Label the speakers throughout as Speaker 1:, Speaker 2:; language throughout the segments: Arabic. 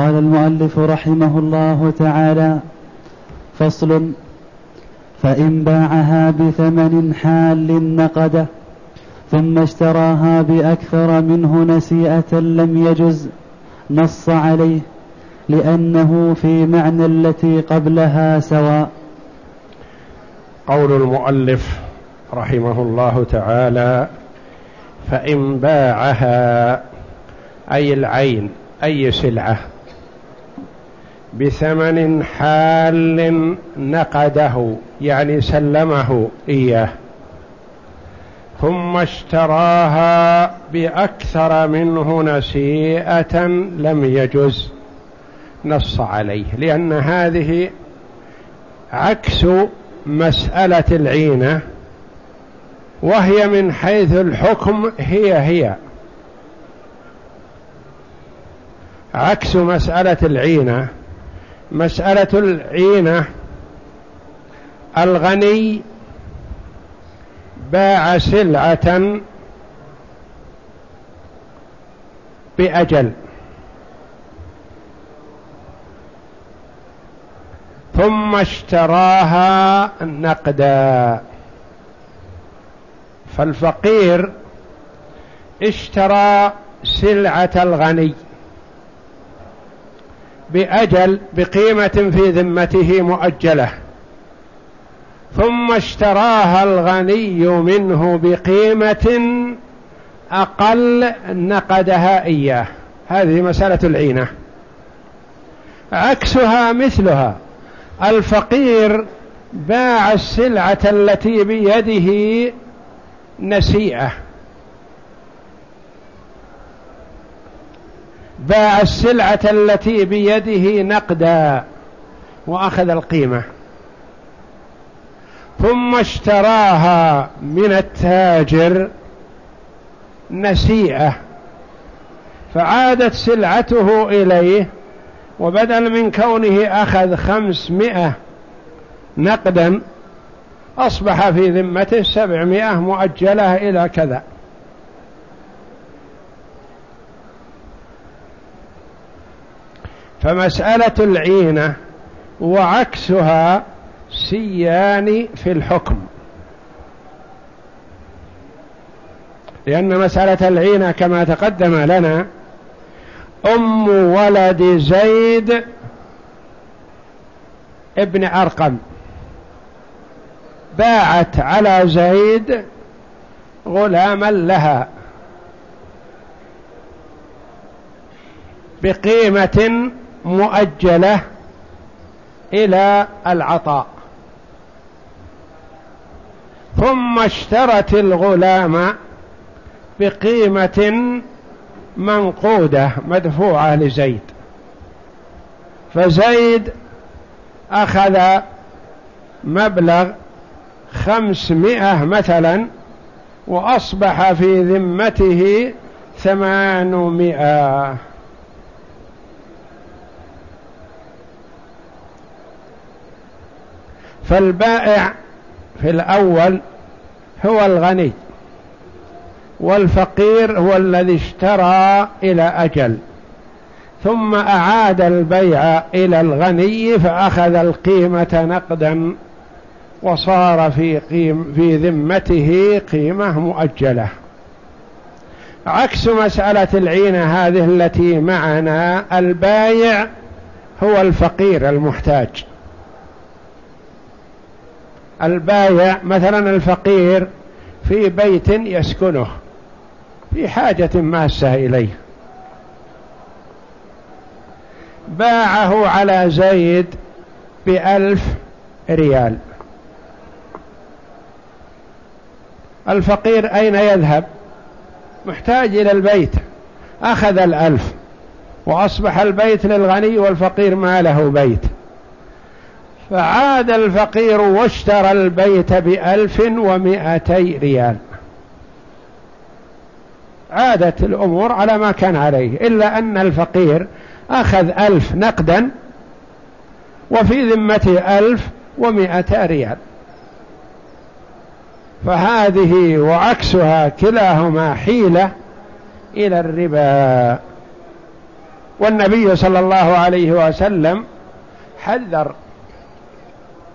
Speaker 1: قال المؤلف رحمه الله تعالى فصل فإن باعها بثمن حال نقده ثم اشتراها بأكثر منه نسيئة لم يجز نص عليه لأنه في معنى التي قبلها سواء.
Speaker 2: قول المؤلف رحمه الله تعالى فإن باعها أي العين أي سلعة بثمن حال نقده يعني سلمه إياه. ثم اشتراها بأكثر منه نسيئة لم يجز نص عليه لأن هذه عكس مسألة العينة وهي من حيث الحكم هي هي. عكس مسألة العينة مسألة العينة. الغني باع سلعة بأجل. ثم اشتراها نقدا. فالفقير اشترى سلعة الغني. بأجل بقيمة في ذمته مؤجلة. ثم اشتراها الغني منه بقيمة أقل نقدها إياه. هذه مسألة العينة. عكسها مثلها. الفقير باع السلعة التي بيده نسيئة. باع السلعة التي بيده نقدا وأخذ القيمة. ثم اشتراها من التاجر نسيئة فعادت سلعته إليه وبدل من كونه أخذ خمسمائة نقدا أصبح في ذمته سبعمائة مؤجلة إلى كذا. فمسألة العينة وعكسها سيان في الحكم. لأن مسألة العينة كما تقدم لنا أم ولد زيد ابن أرقم. باعت على زيد غلاما لها بقيمة مؤجلة إلى العطاء. ثم اشترت الغلام بقيمة منقودة مدفوعة لزيد. فزيد أخذ مبلغ خمسمائة مثلا وأصبح في ذمته ثمانمائة فالبائع في الأول هو الغني والفقير هو الذي اشترى إلى أجل ثم أعاد البيع إلى الغني فأخذ القيمة نقدا وصار في, قيم في ذمته قيمة مؤجلة. عكس مسألة العينة هذه التي معنا البايع هو الفقير المحتاج. البايع مثلا الفقير في بيت يسكنه في حاجة ماسة إليه. باعه على زيد بألف ريال. الفقير أين يذهب؟ محتاج إلى البيت. أخذ الألف وأصبح البيت للغني والفقير ما له بيت. فعاد الفقير واشترى البيت بألف ومائتي ريال. عادت الأمور على ما كان عليه إلا أن الفقير أخذ ألف نقدا وفي ذمته ألف ومائة ريال. فهذه وعكسها كلاهما حيلة إلى الربا. والنبي صلى الله عليه وسلم حذر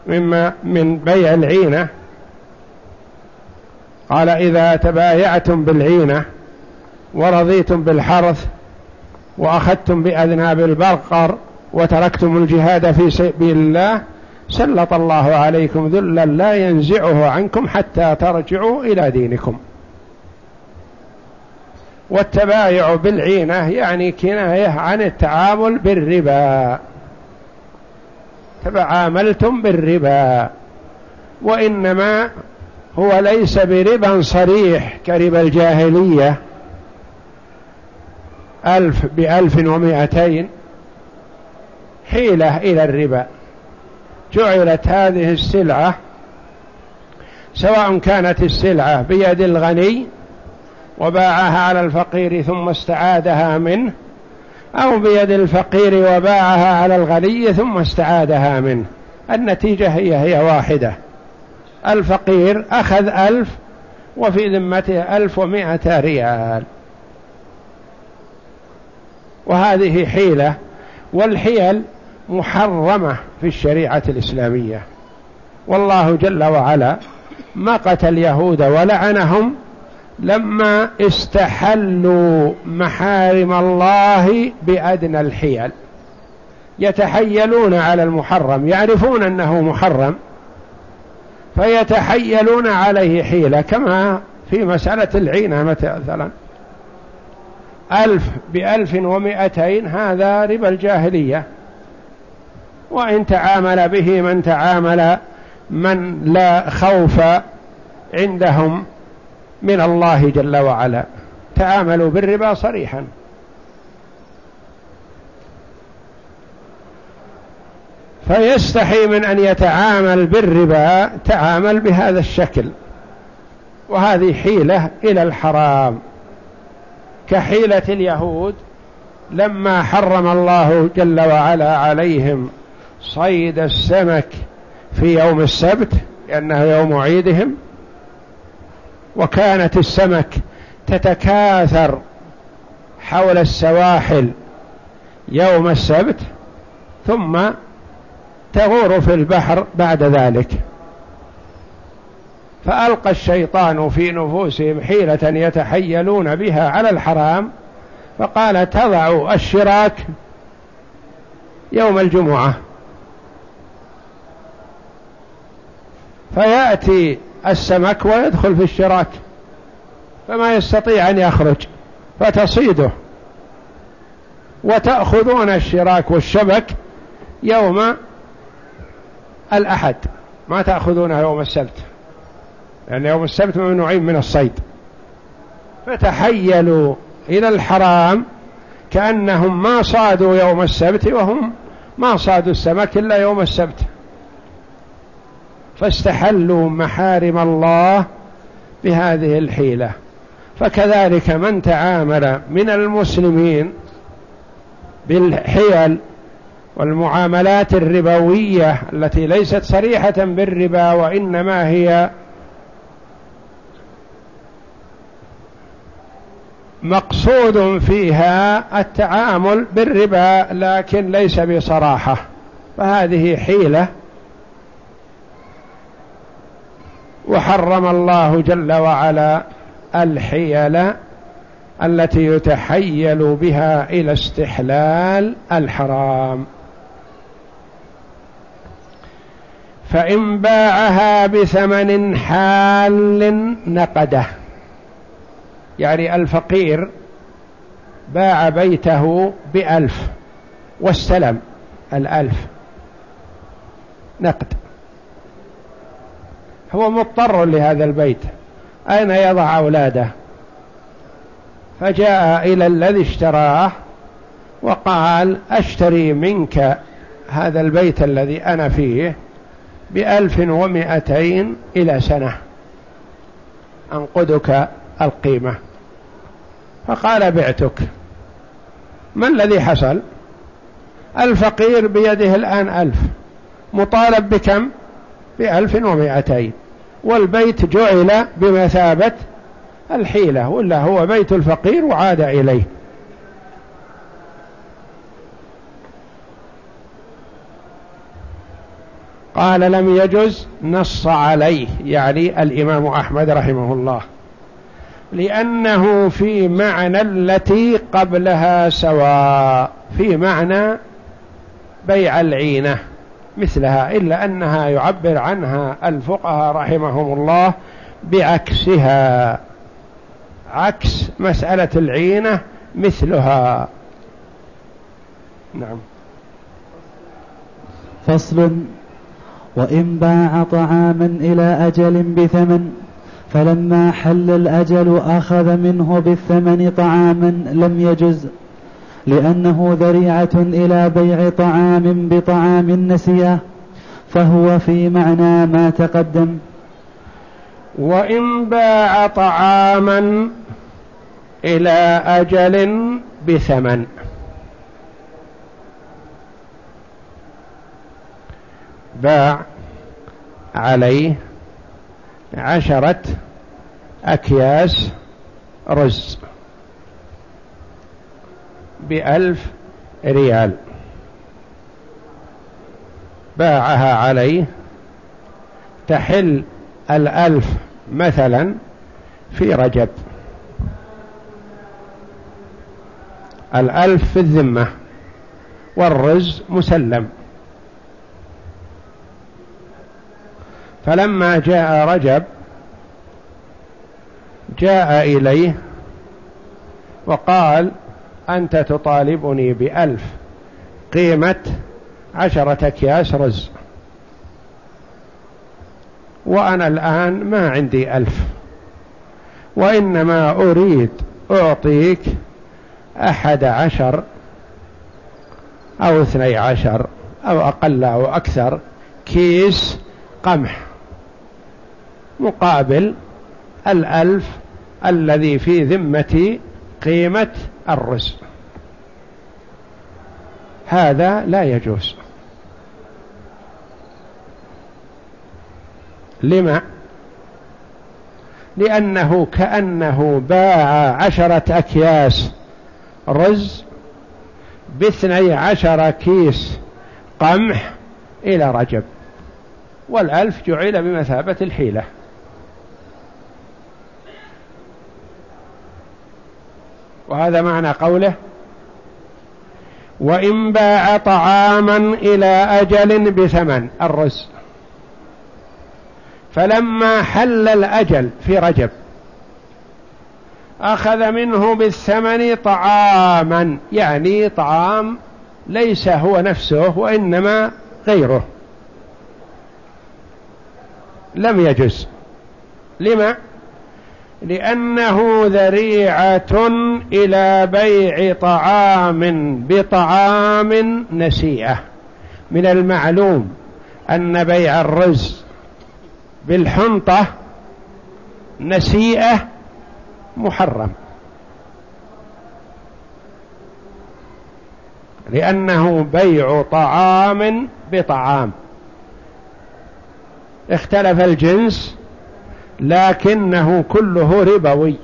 Speaker 2: مما من بيع العينة. قال إذا تبايعتم بالعينة ورضيتم بالحرث وأخذتم بأذناب البقر وتركتم الجهاد في سبيل الله سلط الله عليكم ذلا لا ينزعه عنكم حتى ترجعوا إلى دينكم. والتبايع بالعينة يعني كناية عن التعامل بالربا. تعاملتم بالربا وإنما هو ليس بربا صريح كربا الجاهلية. ألف بألف ومائتين حيلة إلى الربا. جعلت هذه السلعة سواء كانت السلعة بيد الغني وباعها على الفقير ثم استعادها منه أو بيد الفقير وباعها على الغني ثم استعادها منه. النتيجة هي هي واحدة. الفقير أخذ ألف وفي ذمته ألف ومائة ريال. وهذه حيلة والحيل محرمة في الشريعة الإسلامية. والله جل وعلا مقت اليهود ولعنهم لما استحلوا محارم الله بأدنى الحيل. يتحيلون على المحرم يعرفون أنه محرم فيتحيلون عليه حيلة كما في مسألة العينة مثلا. ألف بألف ومئتين هذا ربا الجاهلية. وإن تعامل به من تعامل من لا خوف عندهم. من الله جل وعلا. تعاملوا بالربا صريحا. فيستحي من أن يتعامل بالربا تعامل بهذا الشكل. وهذه حيلة إلى الحرام. كحيلة اليهود لما حرم الله جل وعلا عليهم صيد السمك في يوم السبت لأنه يوم عيدهم وكانت السمك تتكاثر حول السواحل يوم السبت ثم تغور في البحر بعد ذلك. فألقى الشيطان في نفوسهم حيلة يتحيلون بها على الحرام فقال تضع الشراك يوم الجمعة. فيأتي السمك ويدخل في الشراك فما يستطيع أن يخرج فتصيده. وتأخذون الشراك والشبك يوم الأحد ما تأخذونه يوم السبت لأن يوم السبت ممنوعين من الصيد. فتحيلوا إلى الحرام كأنهم ما صادوا يوم السبت وهم ما صادوا السمك إلا يوم السبت. فاستحلوا محارم الله بهذه الحيلة. فكذلك من تعامل من المسلمين بالحيل والمعاملات الربوية التي ليست صريحة بالربا وإنما هي مقصود فيها التعامل بالربا لكن ليس بصراحة. فهذه حيلة وحرم الله جل وعلا الحيل التي يتحيل بها إلى استحلال الحرام. فإن باعها بثمن حال نقده. يعني الفقير باع بيته بألف واستلم الألف نقد. هو مضطر لهذا البيت. أين يضع أولاده؟ فجاء إلى الذي اشتراه وقال أشتري منك هذا البيت الذي أنا فيه بألف ومائتين إلى سنة. أنقدك القيمة. فقال بعتك. ما الذي حصل؟ الفقير بيده الآن ألف. مطالب بكم؟ بألف ومائتين والبيت جعل بمثابة الحيلة ولا هو بيت الفقير وعاد إليه. قال لم يجز نص عليه يعني الإمام أحمد رحمه الله. لأنه في معنى التي قبلها سواء في معنى بيع العينة. مثلها إلا أنها يعبر عنها الفقهاء رحمهم الله بعكسها عكس مسألة العينة مثلها. نعم.
Speaker 1: فصل. وإن باع طعاما إلى أجل بثمن فلما حل الأجل أخذ منه بالثمن طعاما لم يجز. لأنه ذريعة إلى بيع طعام بطعام نسيه فهو في معنى ما تقدم.
Speaker 2: وإن باع طعاما إلى أجل بثمن. باع عليه عشرة أكياس رز. بألف ريال. باعها عليه. تحل الألف مثلا في رجب. الألف في الذمة والرز مسلم. فلما جاء رجب جاء إليه وقال أنت تطالبني بألف قيمة عشرة أكياس رز. وأنا الآن ما عندي ألف. وإنما أريد أعطيك أحد عشر أو اثني عشر أو أقل أو أكثر كيس قمح مقابل الألف الذي في ذمتي قيمة الرزق. هذا لا يجوز. لما؟ لأنه كأنه باع عشرة أكياس رز باثني عشر كيس قمح إلى رجب والألف جعل بمثابة الحيلة. وهذا معنى قوله وإن باع طعاما إلى أجل بثمن الرز. فلما حل الأجل في رجب أخذ منه بالثمن طعاما يعني طعام ليس هو نفسه وإنما غيره. لم يجز. لما؟ لأنه ذريعة إلى بيع طعام بطعام نسيئة. من المعلوم أن بيع الرز بالحنطة نسيئة محرم. لأنه بيع طعام بطعام. اختلف الجنس لكنه كله ربوي.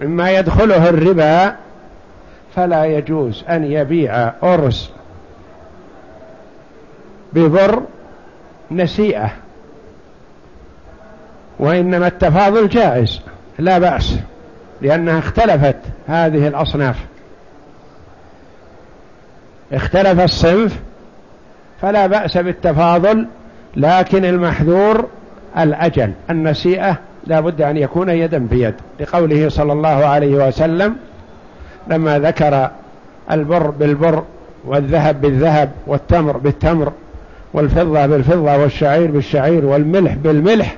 Speaker 2: مما يدخله الربا فلا يجوز أن يبيع أرز ببر نسيئة وإنما التفاضل جائز لا بأس لأنها اختلفت هذه الأصناف. اختلف الصنف فلا بأس بالتفاضل لكن المحذور الأجل. النسيئة لا بد أن يكون يدا بيد. لقوله صلى الله عليه وسلم لما ذكر البر بالبر والذهب بالذهب والتمر بالتمر والفضة بالفضة والشعير بالشعير والملح بالملح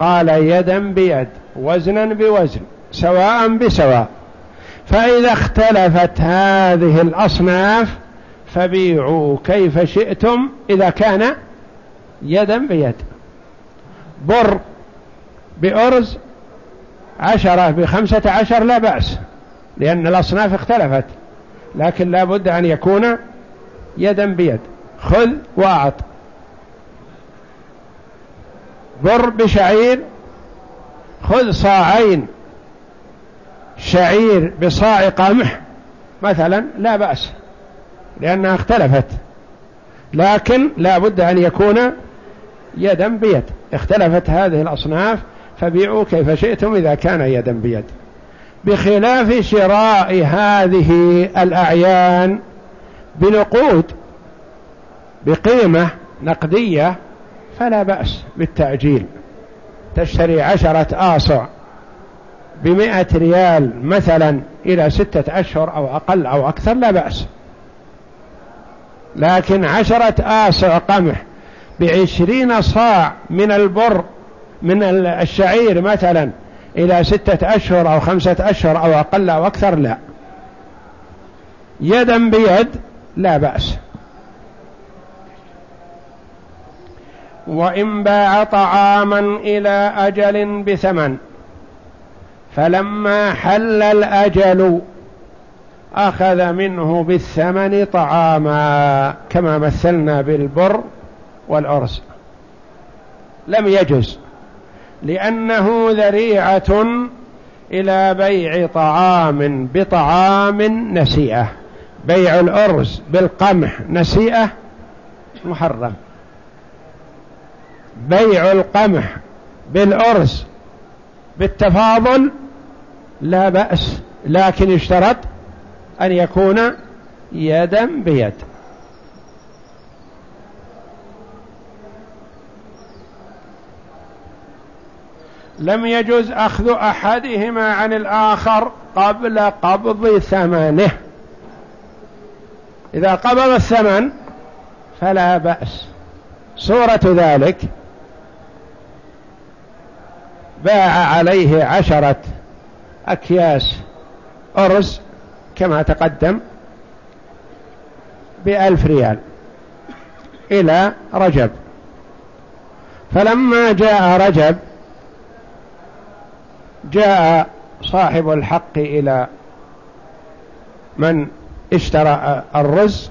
Speaker 2: قال يدا بيد وزنا بوزن سواء بسواء. فإذا اختلفت هذه الأصناف فبيعوا كيف شئتم إذا كان يدا بيد. بر بأرز عشرة بخمسة عشر لا بأس لأن الأصناف اختلفت لكن لا بد أن يكون يدا بيد. خذ وأعط. بر بشعير خذ صاعين. شعير بصاع قمح مثلا لا بأس لأنها اختلفت لكن لا بد أن يكون يدا بيد. اختلفت هذه الأصناف فبيعوا كيف شئتم إذا كان يدا بيد. بخلاف شراء هذه الأعيان بنقود بقيمة نقدية فلا بأس بالتأجيل تشتري عشرة آصع بمئة ريال مثلا إلى ستة أشهر أو أقل أو أكثر لا بأس. لكن عشرة آصع قمح بعشرين صاع من البر من الشعير مثلا إلى ستة أشهر أو خمسة أشهر أو أقل أو أكثر لا. يدا بيد لا بأس. وإن باع طعاما إلى أجل بثمن فلما حل الأجل أخذ منه بالثمن طعاما كما مثلنا بالبر. والأرز لم يجز لأنه ذريعة إلى بيع طعام بطعام نسيئة. بيع الأرز بالقمح نسيئة محرم. بيع القمح بالأرز بالتفاضل لا بأس لكن اشترط أن يكون يدا بيد. لم يجوز أخذ أحدهما عن الآخر قبل قبض ثمنه. إذا قبض الثمن فلا بأس. صورة ذلك باع عليه عشرة أكياس أرز كما تقدم بألف ريال إلى رجب. فلما جاء رجب جاء صاحب الحق إلى من اشترى الرز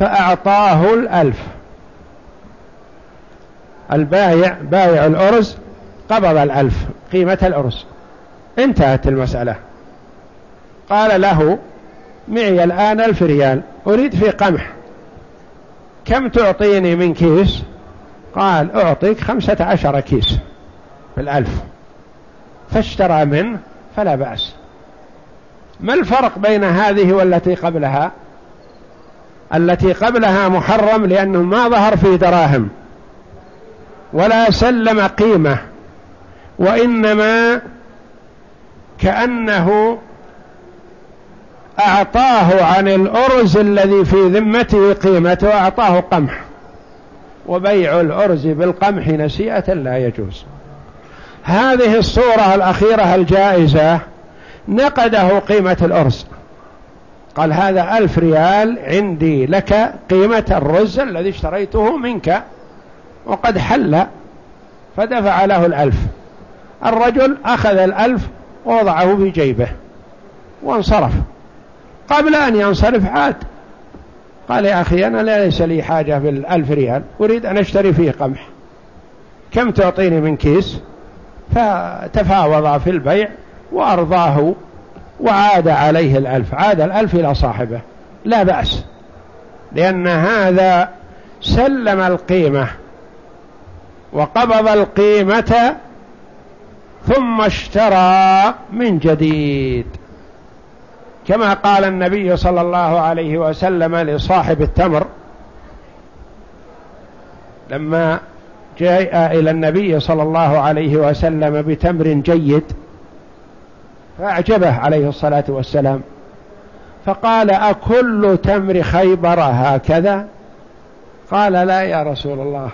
Speaker 2: فأعطاه الألف. البايع بايع الأرز قبض الألف قيمة الأرز. انتهت المسألة. قال له معي الآن ألف ريال أريد في قمح. كم تعطيني من كيس؟ قال أعطيك خمسة عشر كيس. بالألف فاشترى منه فلا بأس. ما الفرق بين هذه والتي قبلها؟ التي قبلها محرم لأنه ما ظهر في دراهم. ولا سلم قيمة. وإنما كأنه أعطاه عن الأرز الذي في ذمته قيمته أعطاه قمح. وبيع الأرز بالقمح نسيئة لا يجوز. هذه الصورة الأخيرة الجائزة نقده قيمة الأرز. قال هذا ألف ريال عندي لك قيمة الرز الذي اشتريته منك. وقد حل فدفع له الألف. الرجل أخذ الألف ووضعه في جيبه وانصرف. قبل أن ينصرف عاد. قال يا أخي أنا ليس لي حاجة بالألف ريال. أريد أن أشتري فيه قمح. كم تعطيني من كيس؟ فتفاوض في البيع وأرضاه وعاد عليه الألف عاد الألف إلى صاحبه لا بأس. لأن هذا سلم القيمة وقبض القيمة ثم اشترى من جديد. كما قال النبي صلى الله عليه وسلم لصاحب التمر لما جاء إلى النبي صلى الله عليه وسلم بتمر جيد فأعجبه عليه الصلاة والسلام. فقال أكل تمر خيبر هكذا؟ قال لا يا رسول الله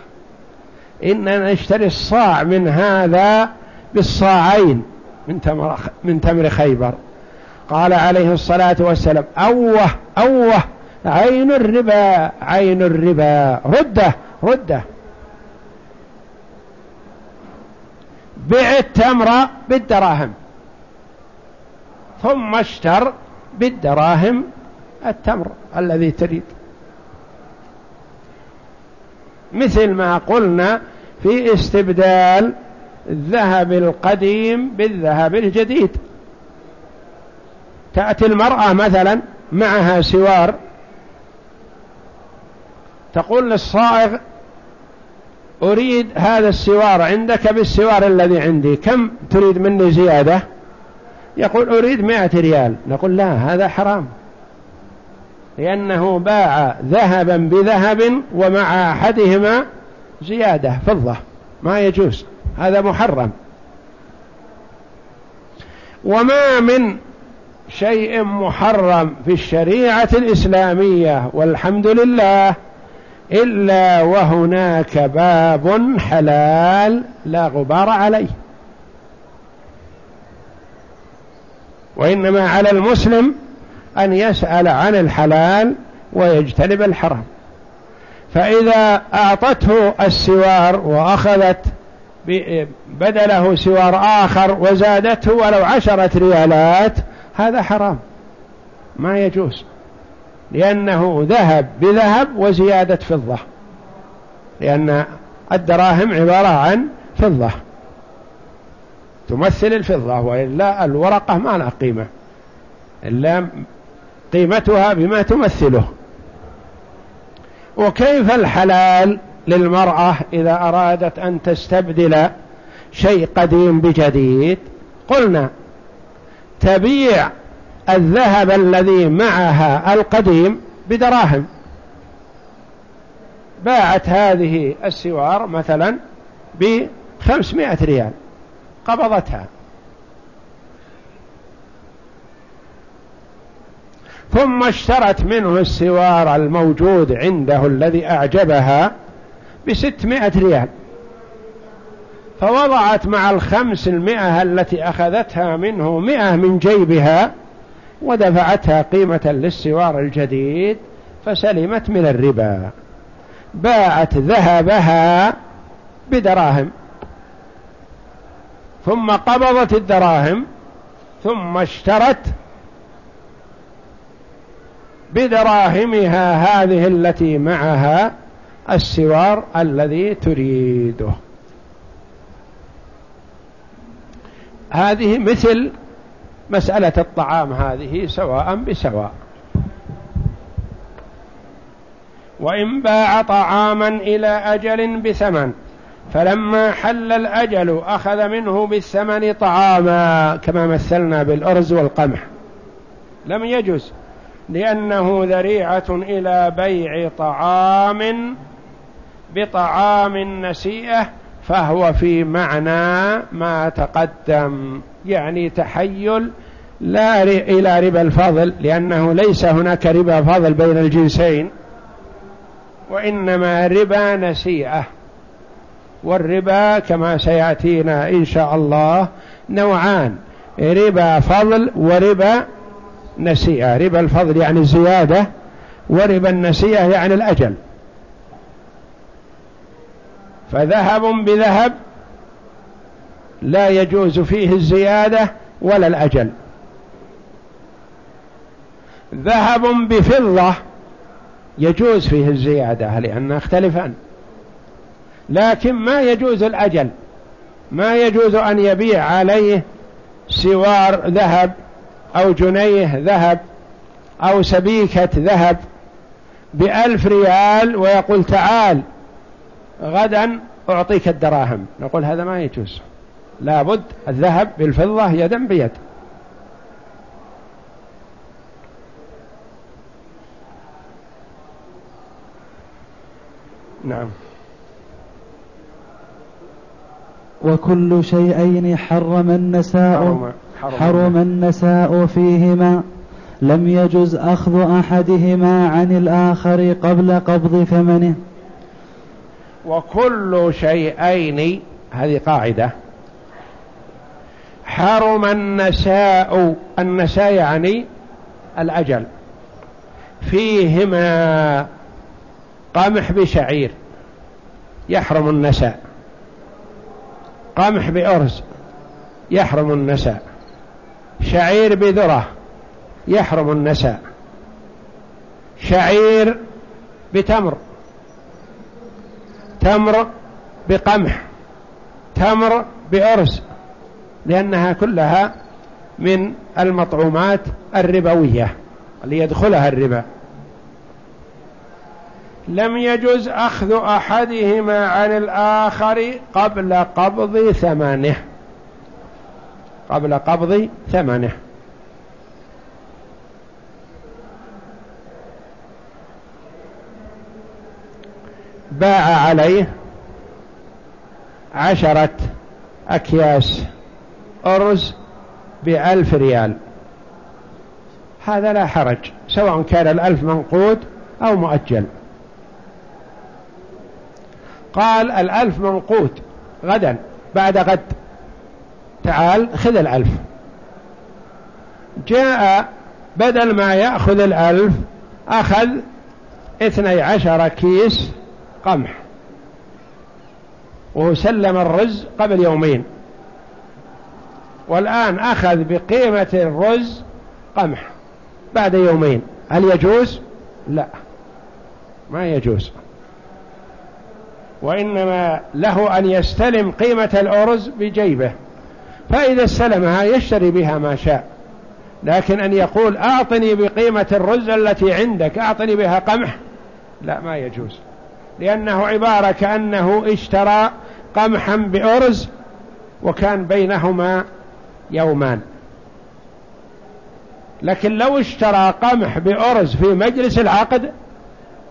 Speaker 2: إننا نشتري الصاع من هذا بالصاعين من تمر, من تمر خيبر. قال عليه الصلاة والسلام أوه أوه عين الربا عين الربا رده رده. بع التمر بالدراهم. ثم اشتر بالدراهم التمر الذي تريد. مثل ما قلنا في استبدال الذهب القديم بالذهب الجديد. تأتي المرأة مثلا معها سوار. تقول للصائغ أريد هذا السوار عندك بالسوار الذي عندي. كم تريد مني زيادة؟ يقول أريد مائة ريال. نقول لا هذا حرام. لأنه باع ذهبا بذهب ومع أحدهما زيادة فضة. ما يجوز. هذا محرم. وما من شيء محرم في الشريعة الإسلامية والحمد لله. إلا وهناك باب حلال لا غبار عليه. وإنما على المسلم أن يسأل عن الحلال ويجتنب الحرام. فإذا أعطته السوار وأخذت بدله سوار آخر وزادته ولو عشرة ريالات هذا حرام. ما يجوز. لأنه ذهب بذهب وزيادة فضة. لأن الدراهم عبارة عن فضة. تمثل الفضة وإلا الورقة ما لها قيمة. إلا قيمتها بما تمثله. وكيف الحلال للمرأة إذا أرادت أن تستبدل شيء قديم بجديد؟ قلنا تبيع الذهب الذي معها القديم بدراهم. باعت هذه السوار مثلا بخمسمائة ريال. قبضتها. ثم اشترت منه السوار الموجود عنده الذي أعجبها بستمائة ريال. فوضعت مع الخمس المئة التي أخذتها منه مئة من جيبها ودفعتها قيمة للسوار الجديد فسلمت من الربا. باعت ذهبها بدراهم. ثم قبضت الدراهم ثم اشترت بدراهمها هذه التي معها السوار الذي تريده. هذه مثل مسألة الطعام هذه سواء بسواء. وإن باع طعاما إلى أجل بثمن فلما حل الأجل أخذ منه بالثمن طعاما كما مثلنا بالأرز والقمح. لم يجز لأنه ذريعة إلى بيع طعام بطعام نسيئة فهو في معنى ما تقدم. يعني تحيل لا إلى ربا الفضل لأنه ليس هناك ربا فضل بين الجنسين وإنما ربا نسيئة. والربا كما سيأتينا إن شاء الله نوعان ربا فضل وربا نسيئة. ربا الفضل يعني الزيادة وربا النسيئة يعني الأجل. فذهب بذهب لا يجوز فيه الزيادة ولا الأجل. ذهب بفضة يجوز فيه الزيادة لأنها اختلفان لكن ما يجوز الأجل. ما يجوز أن يبيع عليه سوار ذهب أو جنيه ذهب أو سبيكة ذهب بألف ريال ويقول تعال غدا أعطيك الدراهم. نقول هذا ما يجوز. لابد الذهب بالفضة يدا بيد. نعم.
Speaker 1: وكل شيئين حرم النساء حرم, حرم, حرم النساء فيهما. لم يجز أخذ أحدهما عن الآخر قبل قبض ثمنه.
Speaker 2: وكل شيئين هذه قاعدة. حرم النساء النساء يعني الأجل. فيهما قمح بشعير يحرم النساء. قمح بأرز يحرم النساء. شعير بذرة يحرم النساء. شعير بتمر. تمر بقمح. تمر بأرز. لأنها كلها من المطعومات الربوية اللي يدخلها الربا. لم يجز أخذ أحدهما عن الآخر قبل قبض ثمنه. قبل قبض ثمنه. باع عليه عشرة أكياس. أرز بألف ريال. هذا لا حرج سواء كان الألف منقود أو مؤجل. قال الألف منقود غدا بعد غد. تعال خذ الألف. جاء بدل ما يأخذ الألف أخذ اثني عشر كيس قمح. وسلم الرز قبل يومين. والآن أخذ بقيمة الرز قمح بعد يومين. هل يجوز؟ لا. ما يجوز. وإنما له أن يستلم قيمة الأرز بجيبه. فإذا استلمها يشتري بها ما شاء. لكن أن يقول أعطني بقيمة الرز التي عندك أعطني بها قمح لا ما يجوز. لأنه عبارة كأنه اشترى قمحا بأرز وكان بينهما يومان. لكن لو اشترى قمح بأرز في مجلس العقد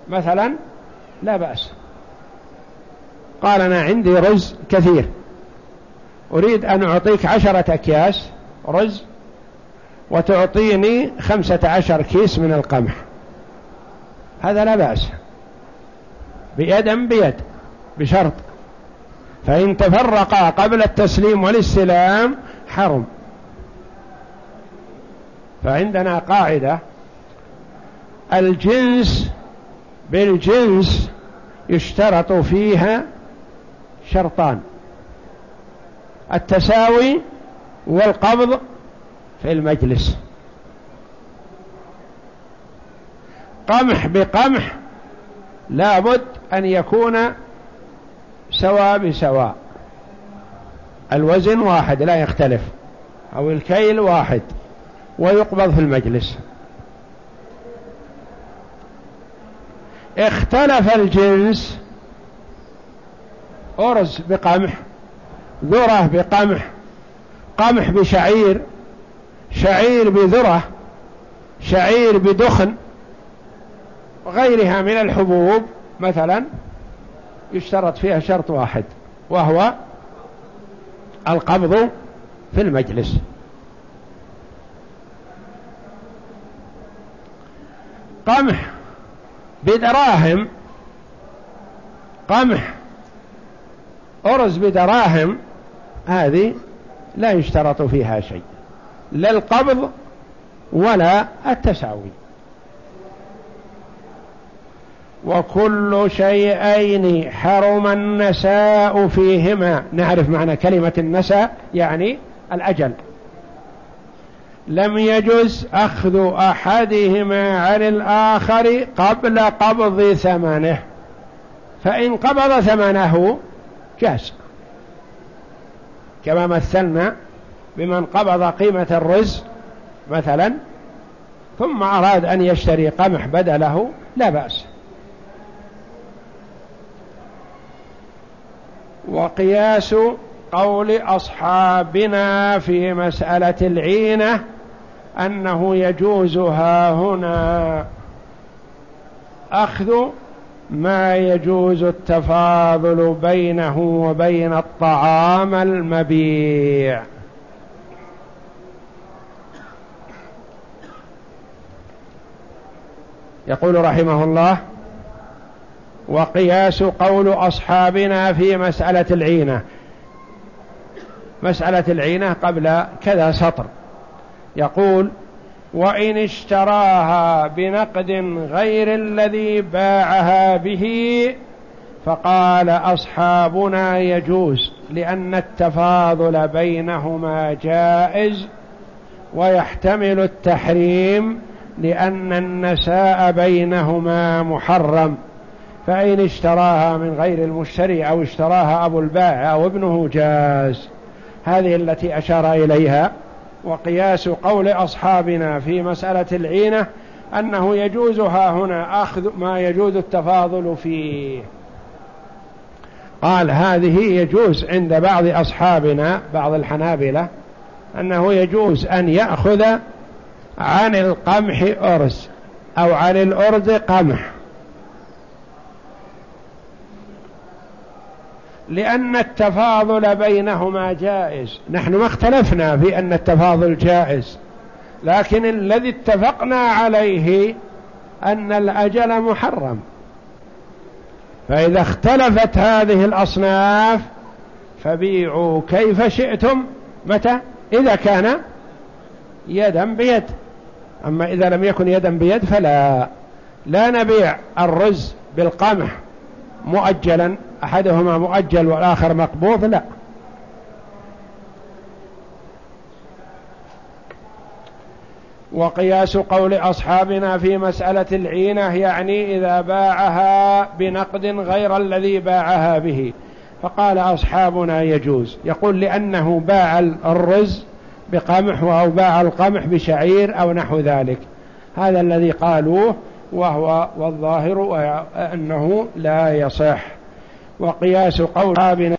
Speaker 2: مثلا لا بأس. قال أنا عندي رز كثير. أريد أن أعطيك عشرة أكياس رز وتعطيني خمسة عشر كيس من القمح. هذا لا بأس. بيدا بيد بشرط. فإن تفرقا قبل التسليم والاستلام حرم. فعندنا قاعدة الجنس بالجنس يشترط فيها شرطان. التساوي والقبض في المجلس. قمح بقمح لابد أن يكون سواء بسواء الوزن واحد لا يختلف. أو الكيل واحد. ويقبض في المجلس. اختلف الجنس. أرز بقمح. ذرة بقمح. قمح بشعير. شعير بذرة. شعير بدخن. وغيرها من الحبوب مثلا يشترط فيها شرط واحد وهو القبض في المجلس. قمح بدراهم قمح أرز بدراهم هذه لا يشترط فيها شيء لا القبض ولا التساوي. وكل شيئين حرم النساء فيهما. نعرف معنى كلمة النساء يعني الأجل. لم يجز أخذ أحدهما عن الآخر قبل قبض ثمنه. فإن قبض ثمنه جاز. كما مثلنا بمن قبض قيمة الرز مثلا ثم أراد أن يشتري قمح بدله لا بأس. وقياس قول أصحابنا في مسألة العينة أنه يجوز ها هنا. أخذ ما يجوز التفاضل بينه وبين الطعام المبيع. يقول رحمه الله وقياس قول أصحابنا في مسألة العينة. مسألة العينة قبل كذا سطر. يقول وإن اشتراها بنقد غير الذي باعها به فقال أصحابنا يجوز لأن التفاضل بينهما جائز ويحتمل التحريم لأن النساء بينهما محرم. فإن اشتراها من غير المشتري أو اشتراها أبو البائع أو ابنه جاز. هذه التي أشار إليها وقياس قول أصحابنا في مسألة العينة أنه يجوز ها هنا أخذ ما يجوز التفاضل فيه. قال هذه يجوز عند بعض أصحابنا بعض الحنابلة أنه يجوز أن يأخذ عن القمح أرز أو عن الأرز قمح. لأن التفاضل بينهما جائز. نحن ما اختلفنا في أن التفاضل جائز. لكن الذي اتفقنا عليه أن الأجل محرم. فإذا اختلفت هذه الأصناف فبيعوا كيف شئتم متى؟ إذا كان يدا بيد. أما إذا لم يكن يدا بيد فلا. لا نبيع الرز بالقمح مؤجلا. أحدهما مؤجل والآخر مقبوض لا. وقياس قول أصحابنا في مسألة العينة يعني إذا باعها بنقد غير الذي باعها به. فقال أصحابنا يجوز. يقول لأنه باع الرز بقمح أو باع القمح بشعير أو نحو ذلك. هذا الذي قالوه وهو والظاهر أنه لا يصح. وقياس قول أصحابنا